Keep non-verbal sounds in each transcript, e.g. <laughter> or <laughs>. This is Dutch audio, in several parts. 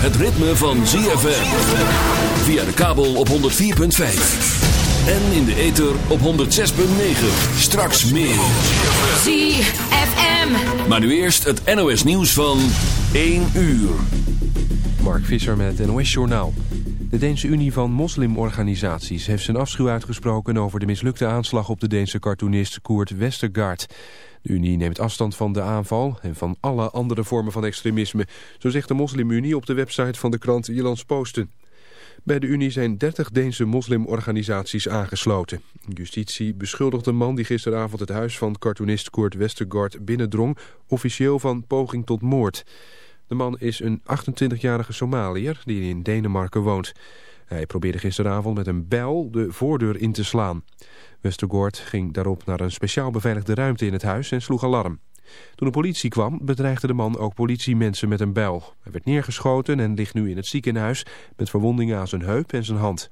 Het ritme van ZFM. Via de kabel op 104.5. En in de ether op 106.9. Straks meer. ZFM. Maar nu eerst het NOS nieuws van 1 uur. Mark Visser met het NOS Journaal. De Deense Unie van Moslimorganisaties heeft zijn afschuw uitgesproken over de mislukte aanslag op de Deense cartoonist Koert Westergaard. De Unie neemt afstand van de aanval en van alle andere vormen van extremisme, zo zegt de Moslimunie op de website van de krant Ierlands Posten. Bij de Unie zijn 30 Deense moslimorganisaties aangesloten. Justitie beschuldigt de man die gisteravond het huis van cartoonist Koert Westergaard binnendrong officieel van poging tot moord. De man is een 28-jarige Somaliër die in Denemarken woont. Hij probeerde gisteravond met een bijl de voordeur in te slaan. Westergaard ging daarop naar een speciaal beveiligde ruimte in het huis en sloeg alarm. Toen de politie kwam bedreigde de man ook politiemensen met een bijl. Hij werd neergeschoten en ligt nu in het ziekenhuis met verwondingen aan zijn heup en zijn hand.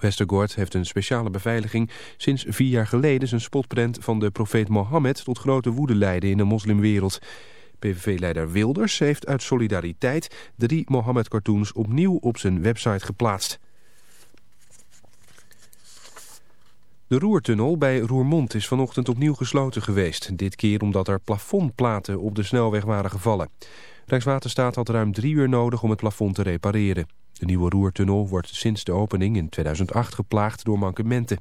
Westergaard heeft een speciale beveiliging sinds vier jaar geleden zijn spotprent van de profeet Mohammed tot grote woede leidde in de moslimwereld. PVV-leider Wilders heeft uit solidariteit drie Mohammed-cartoons opnieuw op zijn website geplaatst. De Roertunnel bij Roermond is vanochtend opnieuw gesloten geweest. Dit keer omdat er plafondplaten op de snelweg waren gevallen. Rijkswaterstaat had ruim drie uur nodig om het plafond te repareren. De nieuwe Roertunnel wordt sinds de opening in 2008 geplaagd door mankementen.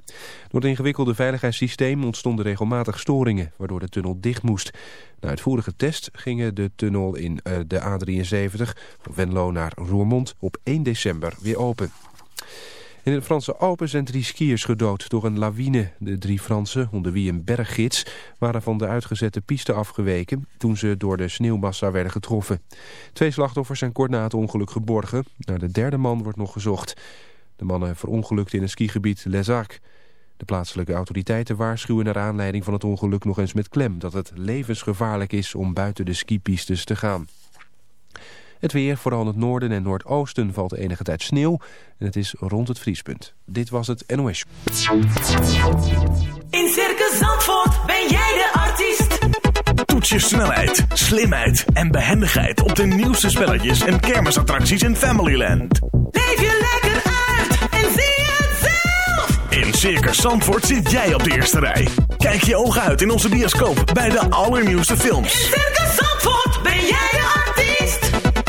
Door het ingewikkelde veiligheidssysteem ontstonden regelmatig storingen, waardoor de tunnel dicht moest. Na uitvoerige test gingen de tunnel in uh, de A73 van Venlo naar Roermond op 1 december weer open. In de Franse Alpen zijn drie skiers gedood door een lawine. De drie Fransen, onder wie een berggids, waren van de uitgezette piste afgeweken toen ze door de sneeuwmassa werden getroffen. Twee slachtoffers zijn kort na het ongeluk geborgen. Naar de derde man wordt nog gezocht. De mannen verongelukten in het skigebied Les Arcs. De plaatselijke autoriteiten waarschuwen naar aanleiding van het ongeluk nog eens met klem dat het levensgevaarlijk is om buiten de skipistes te gaan. Het weer, vooral in het noorden en noordoosten, valt enige tijd sneeuw. En het is rond het vriespunt. Dit was het NOS. In Circus Zandvoort ben jij de artiest. Toets je snelheid, slimheid en behendigheid op de nieuwste spelletjes en kermisattracties in Familyland. Leef je lekker uit en zie het zelf. In Circus Zandvoort zit jij op de eerste rij. Kijk je ogen uit in onze bioscoop bij de allernieuwste films. In Circus Zandvoort ben jij de artiest.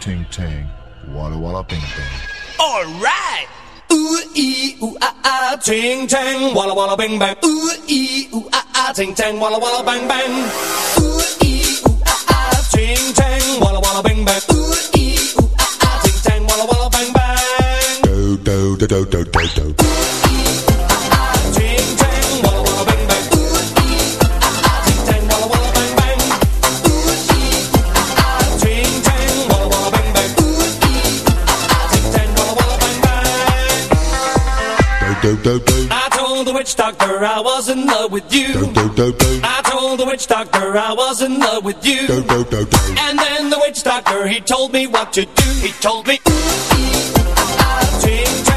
Ting, ting. Walla, walla, bing, bing. All right. Ooh ee ooh ah ah. Ting tang walla walla bang bang. Ooh ee ooh ah ah. Ting tang walla walla bang bang. Ooh ee ooh ah ah. Ting tang walla walla bang bang. Ooh ee ooh ah ah. Ting tang walla walla bang bang. Do, do, do, do, do, do, do. I told the witch doctor I was in love with you. I told the witch doctor I was in love with you. And then the witch doctor he told me what to do. He told me. Ooh, ee, ah,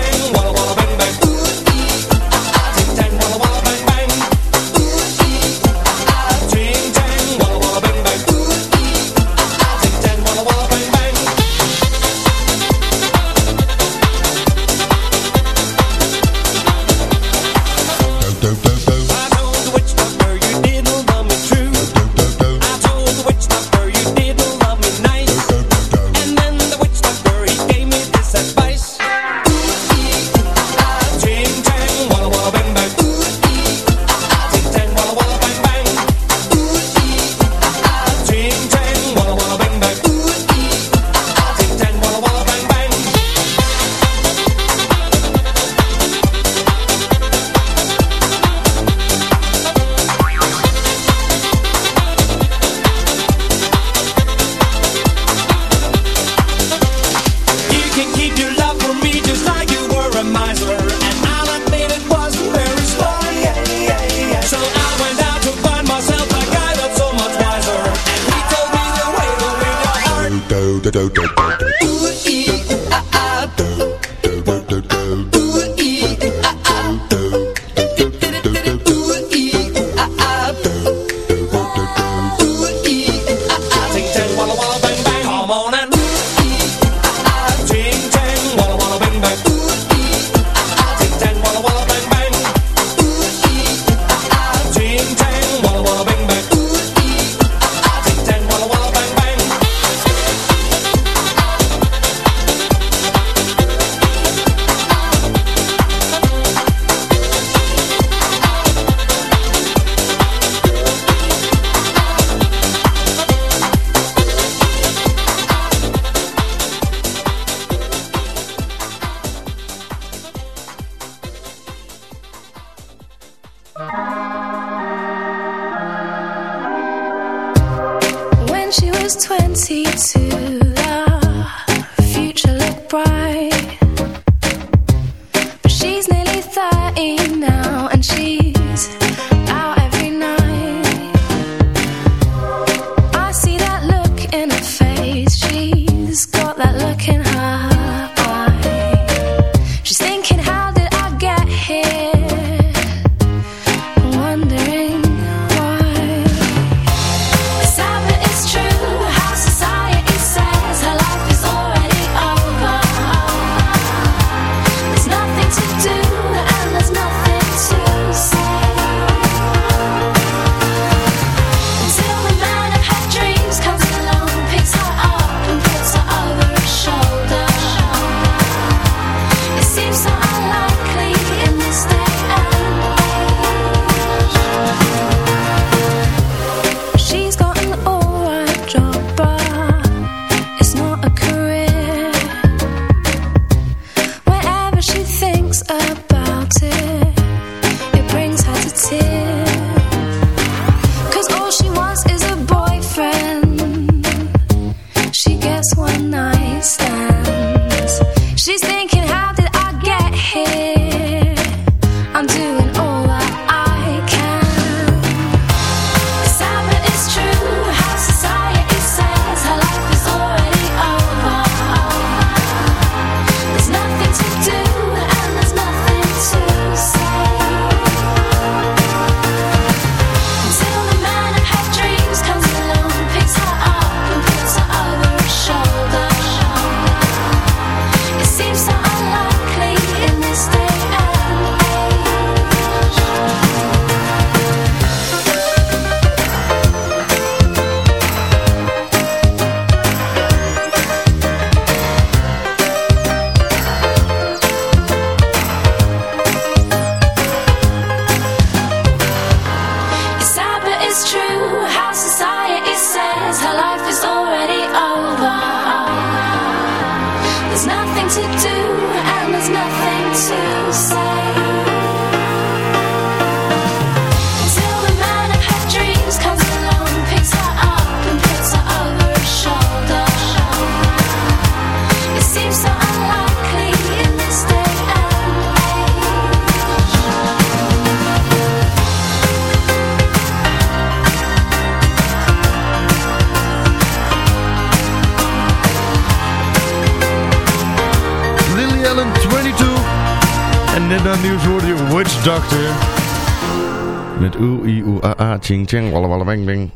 ching ching walla walla bang bang.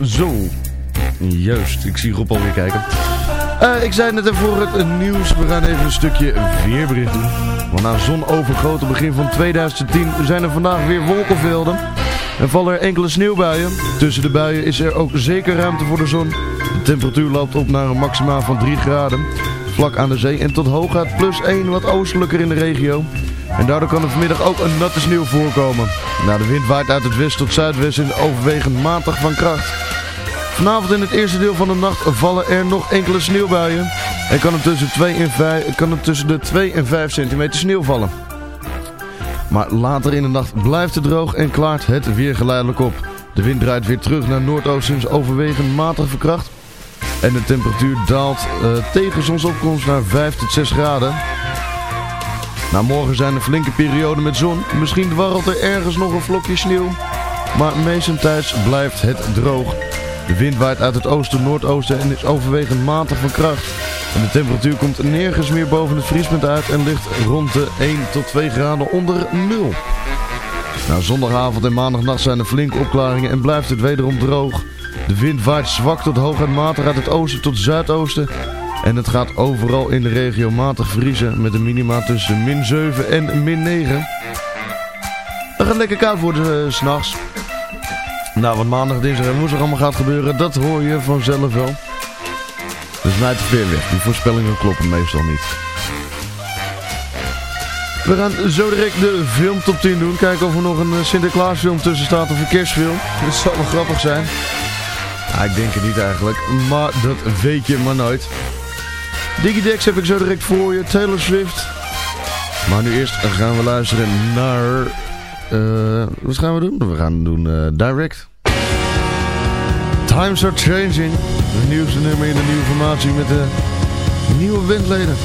Zo. Juist, ik zie Rob alweer kijken. Eh, ik zei net even voor het nieuws, we gaan even een stukje weerberichten. Want na zonovergoten begin van 2010 zijn er vandaag weer wolkenvelden. En vallen er enkele sneeuwbuien. Tussen de buien is er ook zeker ruimte voor de zon. De temperatuur loopt op naar een maximaal van 3 graden. Vlak aan de zee en tot hooguit plus 1 wat oostelijker in de regio. En daardoor kan er vanmiddag ook een natte sneeuw voorkomen. Nou, de wind waait uit het west tot zuidwest en overwegend matig van kracht. Vanavond in het eerste deel van de nacht vallen er nog enkele sneeuwbuien. En kan er tussen, 2 en 5, kan tussen de 2 en 5 centimeter sneeuw vallen. Maar later in de nacht blijft het droog en klaart het weer geleidelijk op. De wind draait weer terug naar noordoostens overwegend matig verkracht. En de temperatuur daalt uh, tegen zonsopkomst naar 5 tot 6 graden. Na morgen zijn er flinke perioden met zon. Misschien dwarrelt er ergens nog een vlokje sneeuw. Maar meestentijds blijft het droog. De wind waait uit het oosten-noordoosten en is overwegend matig van kracht. En de temperatuur komt nergens meer boven het vriespunt uit en ligt rond de 1 tot 2 graden onder nul. Nou, zondagavond en maandagnacht zijn er flinke opklaringen en blijft het wederom droog. De wind waait zwak tot hooguit matig uit het oosten tot zuidoosten. En het gaat overal in de regio matig vriezen met een minima tussen min 7 en min 9. Het gaat lekker koud worden uh, s'nachts. Nou, wat maandag, dinsdag en woensdag allemaal gaat gebeuren, dat hoor je vanzelf wel. Dus mij te ver weg. Die voorspellingen kloppen meestal niet. We gaan zo direct de filmtop 10 doen. Kijken of er nog een eh, Sinterklaasfilm tussen staat of een kerstfilm. <laughs> Dat zal wel grappig zijn. Ja, ik denk het niet eigenlijk. Maar dat weet je maar nooit. Digidex heb ik zo direct voor je. Taylor Swift. Maar nu eerst gaan we luisteren naar... Uh, wat gaan we doen? We gaan doen uh, Direct. Times are changing. De nieuwste nummer in de nieuwe formatie met de nieuwe bandleden.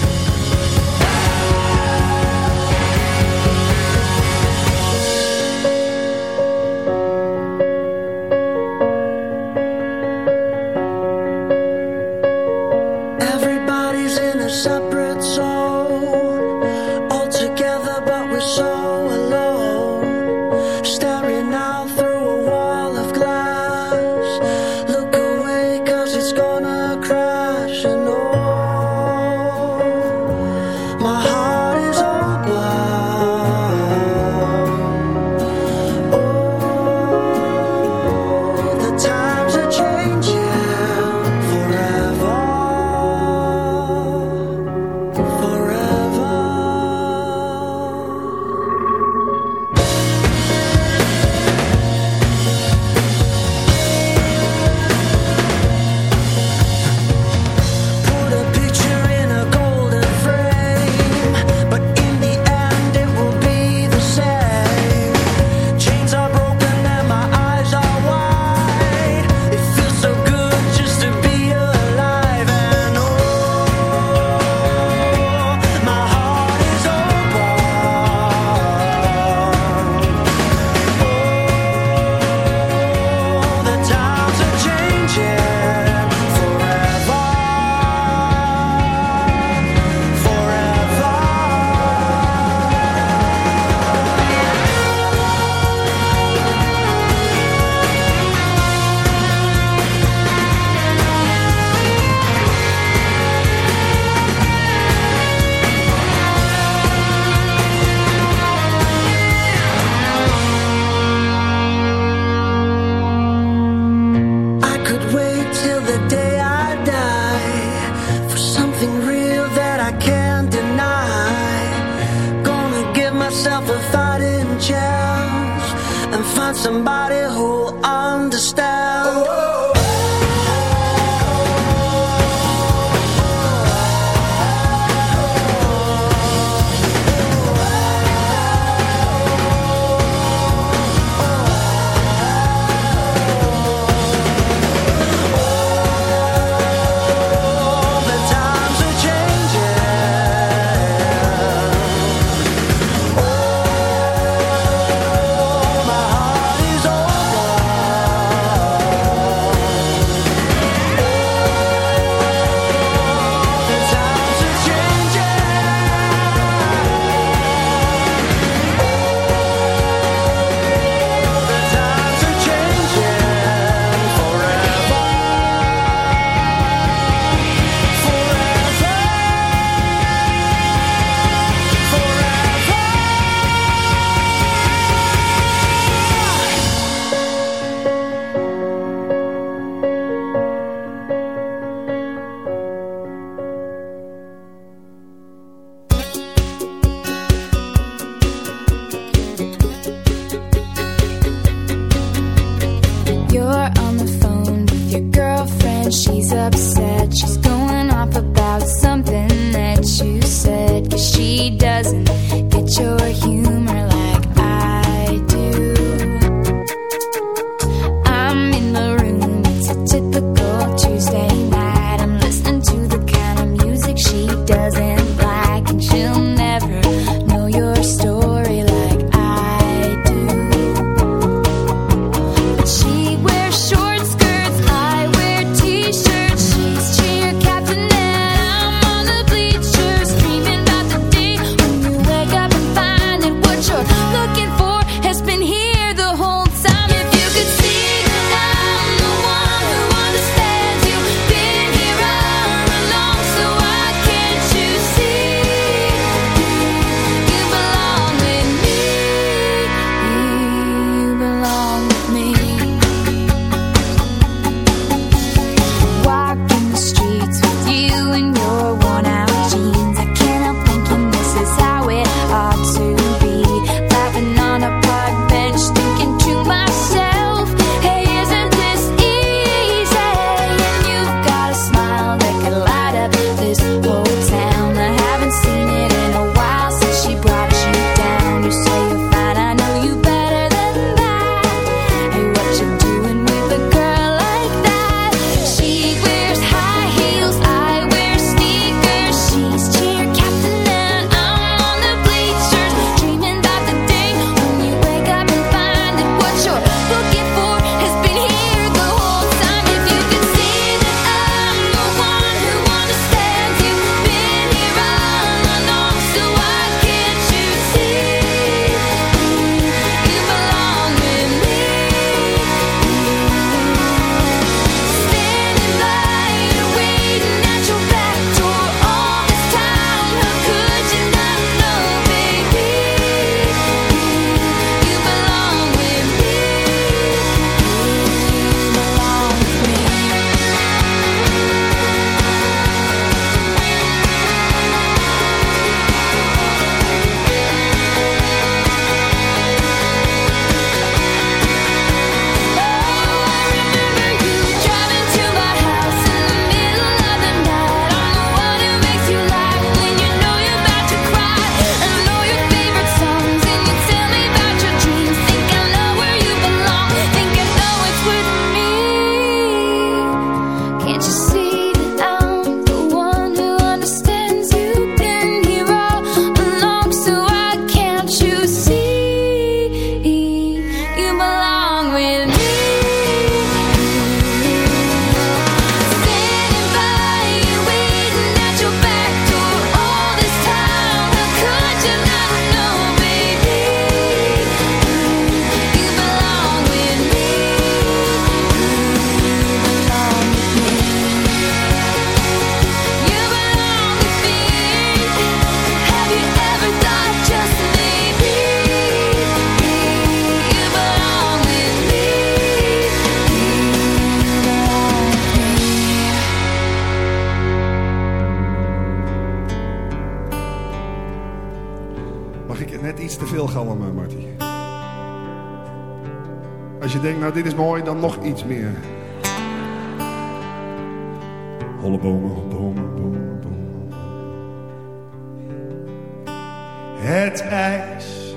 Het ijs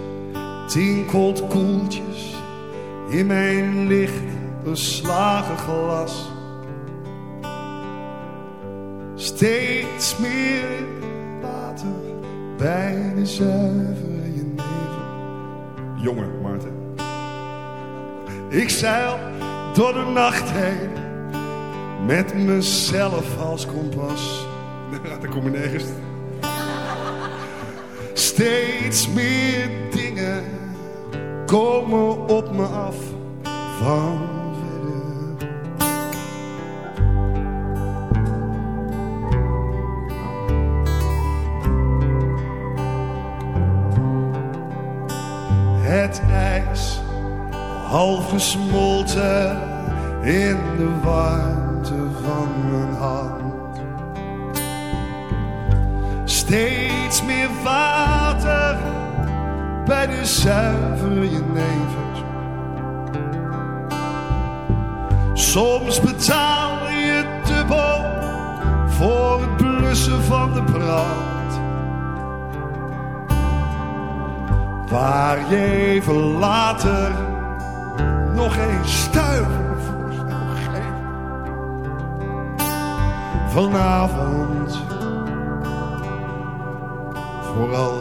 tinkelt koeltjes in mijn licht beslagen glas. Steeds meer water bij de zuivere nevel. Jongen, Maarten. Ik zeil door de nacht heen met mezelf als kompas. <laughs> Daar kom je nergens. Steeds meer dingen komen op me af van verder. Het ijs half gesmolten in de warmte bij de zuivere jenevers. Soms betaal je dubbel voor het blussen van de brand. Waar je even later nog een stuiver voor zou geven. Vanavond, vooral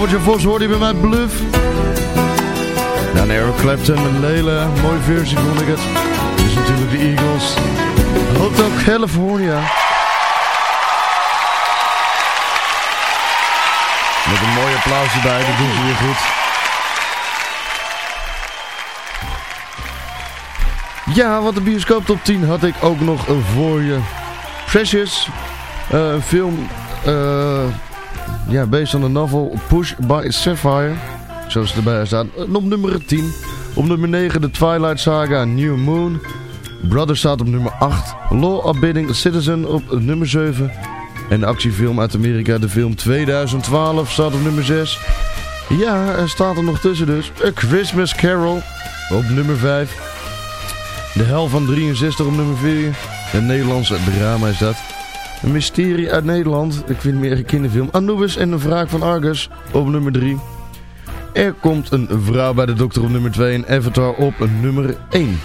Albertje Vos hoorde je bij mij Bluff. Ja, en Eric Clapton, een hele mooie versie vond ik het. Is natuurlijk de Eagles. Hotel California. Met een mooi applaus erbij, dat doen ze weer goed. Ja, wat de bioscoop top 10 had ik ook nog eh, voor je. Precious, eh, een film... eh ja, based on the novel Push by Sapphire. Zoals erbij staat. En op nummer 10. Op nummer 9 de Twilight Saga New Moon. Brother staat op nummer 8. Law Abiding Citizen op nummer 7. En de actiefilm uit Amerika, de film 2012, staat op nummer 6. Ja, er staat er nog tussen dus. A Christmas Carol op nummer 5. De Hel van 63 op nummer 4. Een Nederlandse drama is dat. Een mysterie uit Nederland. Ik vind meer een kinderfilm. Anubis en de wraak van Argus op nummer 3. Er komt een vrouw bij de dokter op nummer 2 en Avatar op nummer 1.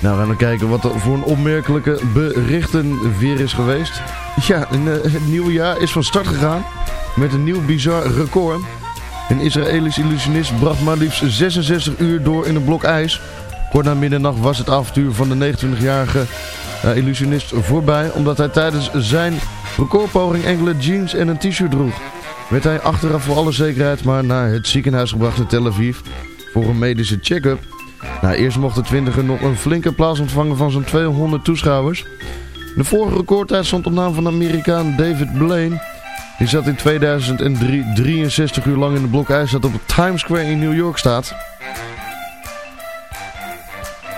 Nou, we gaan dan kijken wat er voor een opmerkelijke berichten weer is geweest. Ja, eh, het nieuwe jaar is van start gegaan met een nieuw bizar record. Een Israëlisch illusionist bracht maar liefst 66 uur door in een blok ijs. Kort na middernacht was het avontuur van de 29-jarige uh, illusionist voorbij... omdat hij tijdens zijn recordpoging enkele jeans en een t-shirt droeg. Werd hij achteraf voor alle zekerheid maar naar het ziekenhuis gebracht in Tel Aviv... voor een medische check-up. Nou, eerst mocht de twintiger nog een flinke plaats ontvangen van zo'n 200 toeschouwers. De vorige recordtijd stond op naam van de Amerikaan David Blaine... Die zat in 2003 63 uur lang in de blok ijs dat op Times Square in New York staat.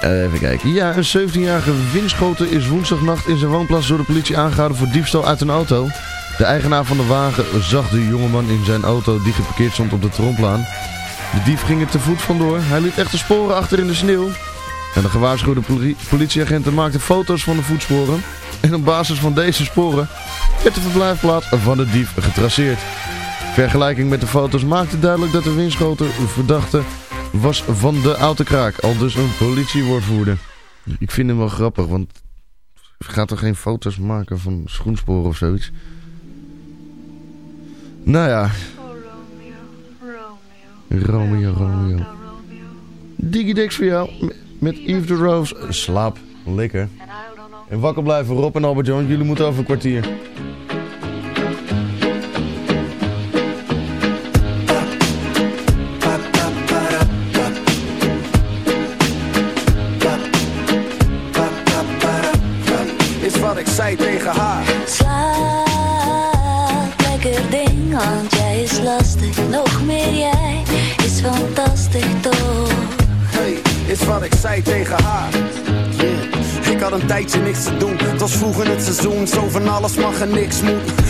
Even kijken. Ja, een 17-jarige Winschoten is woensdagnacht in zijn woonplaats door de politie aangehouden voor diefstal uit een auto. De eigenaar van de wagen zag de jongeman in zijn auto die geparkeerd stond op de tromplaan. De dief ging er te voet vandoor. Hij liet echte sporen achter in de sneeuw. En de gewaarschuwde poli- politieagenten maakten foto's van de voetsporen. En op basis van deze sporen werd de verblijfplaats van de dief getraceerd. Vergelijking met de foto's maakte duidelijk dat de Winschoten verdachte was van de autokraak. Al dus een politiewoordvoerder. Ik vind hem wel grappig, want gaat er geen foto's maken van schoensporen of zoiets? Nou ja. Romeo, Romeo. Diggy Dix voor jou. Met Yves de Rose. Slaap. Lekker. En wakker blijven Rob en Albert John, jullie moeten over een kwartier. Zei tegen haar. Ik had een tijdje niks te doen. Het was vroeg in het seizoen, zo van alles mag en niks moet.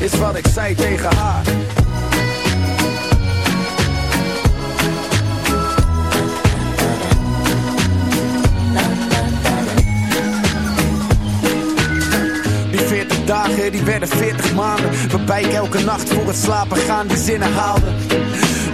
Is wat ik zei tegen haar. Die 40 dagen, die werden 40 maanden Waarbij ik elke nacht voor het slapen gaan die zinnen haalde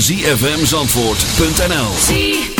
www.zfmzandvoort.nl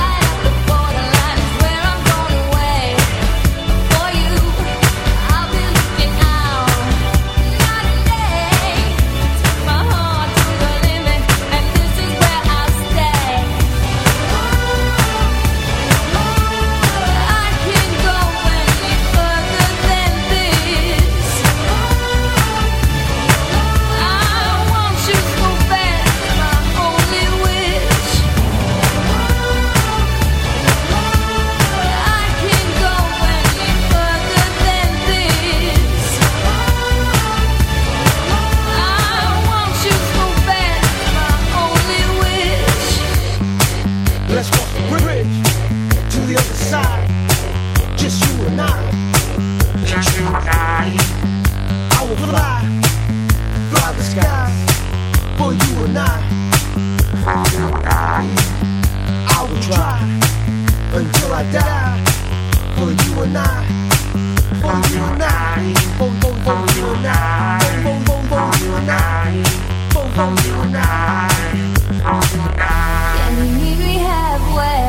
Can you meet me halfway?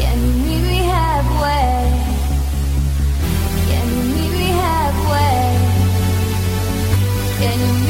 Can you meet me halfway? Can you meet me halfway? Can you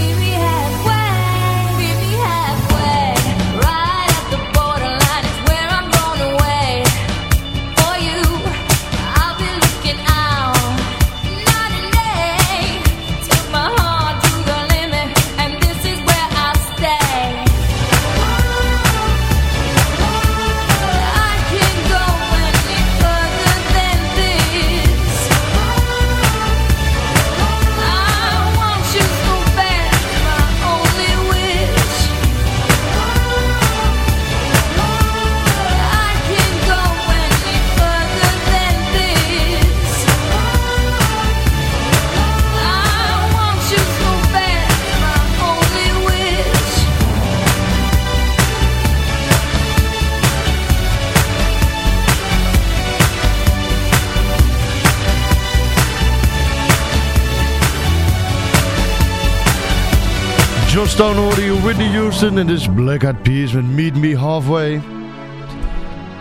Stone hoorde je Whitney Houston en dus Black Eyed Peas met Meet Me Halfway.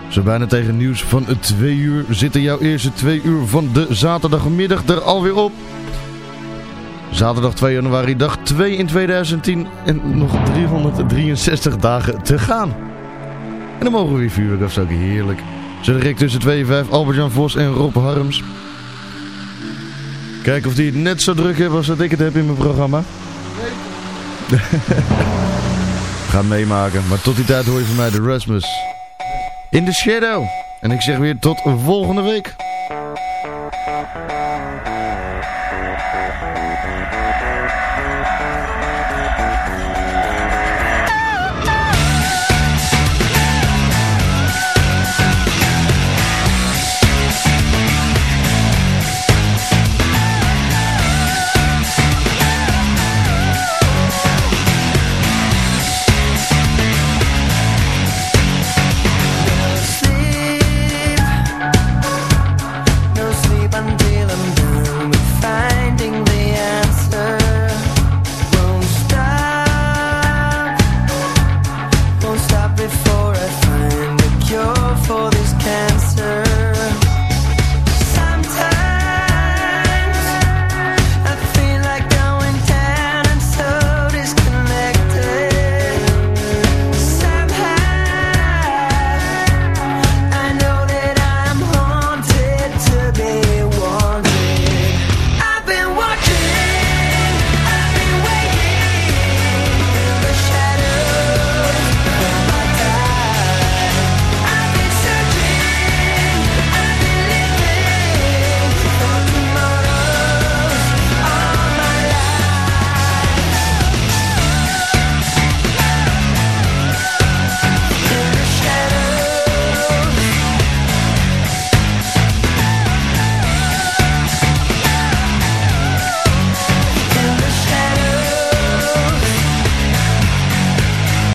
Zo bijna tegen nieuws van het twee uur zitten jouw eerste twee uur van de zaterdagmiddag er alweer op. Zaterdag 2 januari, dag 2 in 2010 en nog 363 dagen te gaan. En dan mogen we weer vuurwerk afstoken, heerlijk. Zo direct tussen 2 en 5 Albert-Jan Vos en Rob Harms. Kijken of die het net zo druk hebben als dat ik het heb in mijn programma. <laughs> Ga meemaken. Maar tot die tijd hoor je van mij de Rasmus. In the Shadow. En ik zeg weer tot volgende week.